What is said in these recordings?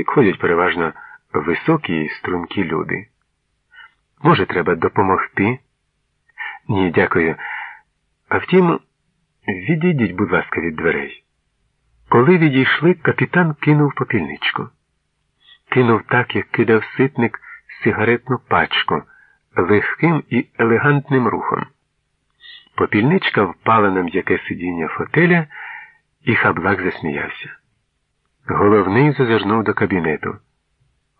як ходять переважно високі і стрункі люди. Може, треба допомогти? Ні, дякую. А втім, відійдіть, будь ласка, від дверей. Коли відійшли, капітан кинув попільничку. Кинув так, як кидав ситник сигаретну пачку легким і елегантним рухом. Попільничка впала на м'яке сидіння фотеля, і хаблак засміявся. Головний зазирнув до кабінету.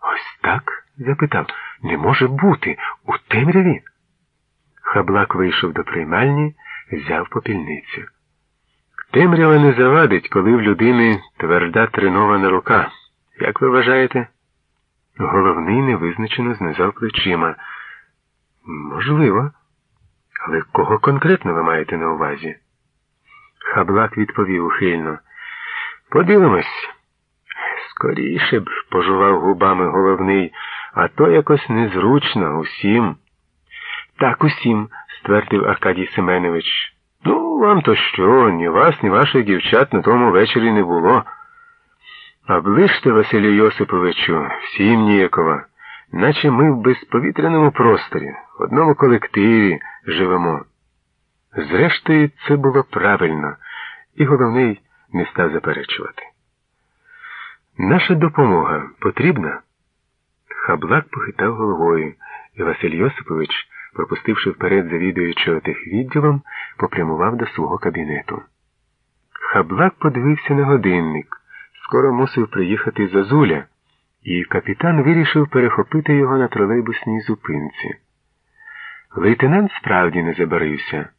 Ось так? запитав. Не може бути у темряві. Хаблак вийшов до приймальні, взяв попільницю. Темрява не завадить, коли в людини тверда тренована рука. Як ви вважаєте? Головний невизначено знизав плечима. Можливо. Але кого конкретно ви маєте на увазі? Хаблак відповів ухильно. Подивимось. Скоріше б, пожував губами головний, а то якось незручно усім. Так усім, ствердив Аркадій Семенович. Ну, вам то що, ні вас, ні ваших дівчат на тому вечорі не було. А ближте, Василю Йосиповичу, всім ніякова, наче ми в безповітряному просторі, в одному колективі живемо. Зрештою, це було правильно, і головний не став заперечувати. Наша допомога потрібна? Хаблак похитав головою, і Василь Йосипович, пропустивши вперед завідуючого тих відділом, попрямував до свого кабінету. Хаблак подивився на годинник. Скоро мусив приїхати Зазуля, і капітан вирішив перехопити його на тролейбусній зупинці. Лейтенант справді не забарився.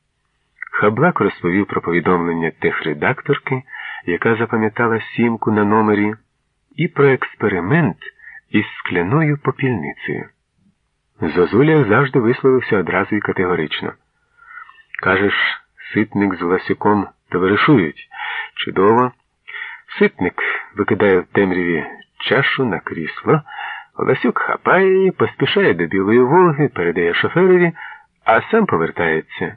Хаблак розповів про повідомлення техредакторки, яка запам'ятала сімку на номері, і про експеримент із скляною попільницею. Зозуля завжди висловився одразу і категорично. Кажеш, ситник з Ласюком товаришують. Чудово. Ситник викидає в темряві чашу на крісло, Ласюк хапає її, поспішає до Білої Волги, передає шоферові, а сам повертається.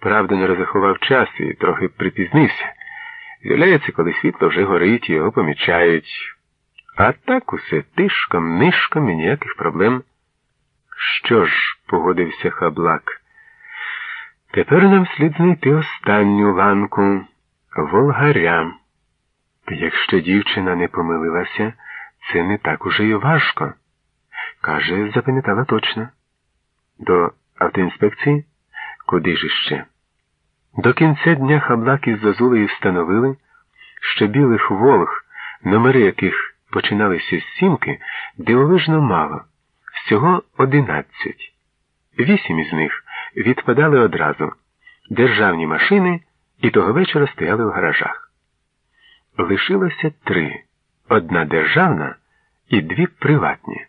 Правда, не розрахував час і трохи припізнився. З'являється, коли світло вже горить, його помічають. А так усе тишком, нишком і ніяких проблем. Що ж, погодився хаблак. Тепер нам слід знайти останню ланку волгаря. Якщо дівчина не помилилася, це не так уже й важко. Каже, запам'ятала точно. До автоінспекції? Куди ж іще? До кінця дня хаблак із Зозулею встановили, що білих волг, номери яких починалися з сімки, дивовижно мало, всього одинадцять. Вісім із них відпадали одразу. Державні машини і того вечора стояли в гаражах. Лишилося три одна державна і дві приватні.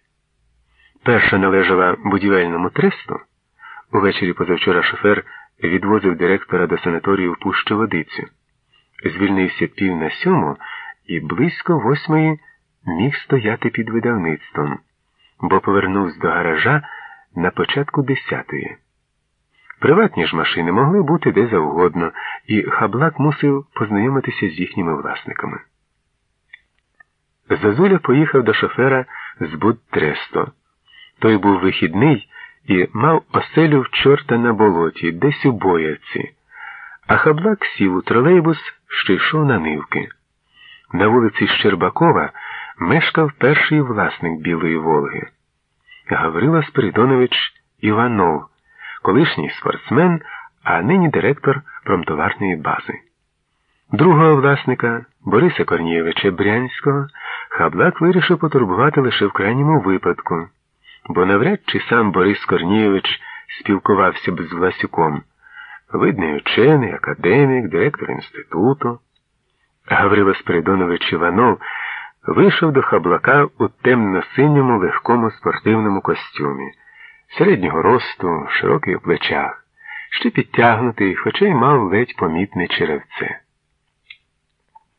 Перша належала будівельному тресту. Увечері позавчора шофер відвозив директора до санаторію в Пущу водицю. Звільнився пів на сьому і близько восьмої міг стояти під видавництвом, бо повернувся до гаража на початку десятої. Приватні ж машини могли бути де завгодно, і хаблак мусив познайомитися з їхніми власниками. Зазуля поїхав до шофера з Будтресто. Той був вихідний і мав оселю в чорта на болоті, десь у боярці, а хаблак сів у тролейбус, що йшов на нивки. На вулиці Щербакова мешкав перший власник Білої Волги Гаврила Спиридонович Іванов, колишній спортсмен, а нині директор промтоварної бази. Другого власника Бориса Корнієвича Брянського Хаблак вирішив потурбувати лише в крайньому випадку, бо навряд чи сам Борис Корнієвич спілкувався б з Власюком, видний учений, академік, директор інституту. Гаврила Спиридонович Іванов вийшов до хаблака у темно-синьому легкому спортивному костюмі, середнього росту, широкий у плечах, ще підтягнутий, хоча й мав ледь помітне черевце.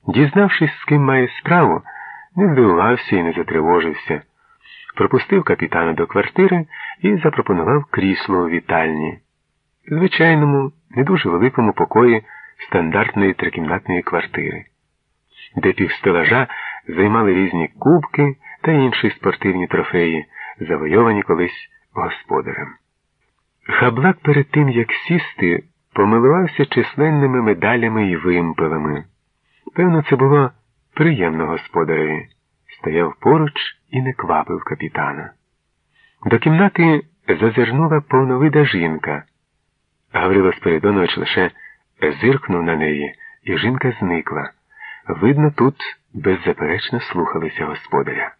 Дізнавшись, з ким має справу, не здивувався і не затривожився. Пропустив капітана до квартири і запропонував крісло у вітальні, звичайному, не дуже великому покої стандартної трикімнатної квартири, де півстелажа займали різні кубки та інші спортивні трофеї, завойовані колись господарем. Хаблак перед тим, як сісти, помилувався численними медалями і вимпелами. Певно, це було приємно господареві. Стояв поруч і не квапив капітана. До кімнати зазирнула повновида жінка. Гаврило Спиридонович лише зиркнув на неї, і жінка зникла. Видно, тут беззаперечно слухалися господаря.